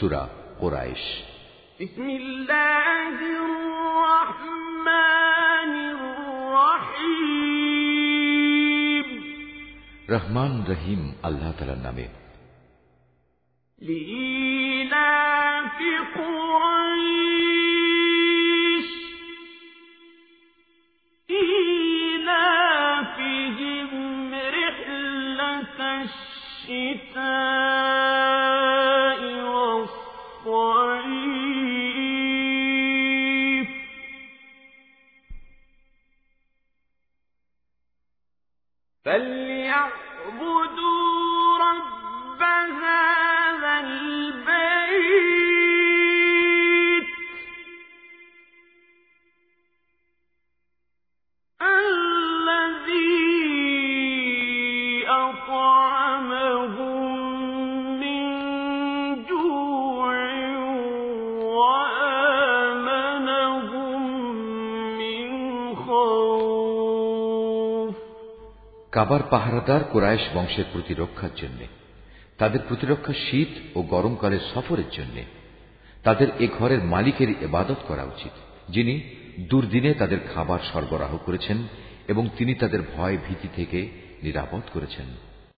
সুরা কোরাইশ بسم الله الرحمن الرحيم রহমান রহিম আল্লাহ তালার নামে لإيلاف قريش إيلافهم رحلة الشتاء فليعبدوا رب هذا البيت الذي أطعمهم কাবার পাহারাদার কোরআশ বংশের প্রতিরক্ষার জন্য, তাদের প্রতিরক্ষা শীত ও গরমকালের সফরের জন্য, তাদের এ ঘরের মালিকের ইবাদত করা উচিত, যিনি দুর্দিনে তাদের খাবার সরবরাহ করেছেন এবং তিনি তাদের ভয় ভীতি থেকে নিরাপদ করেছেন।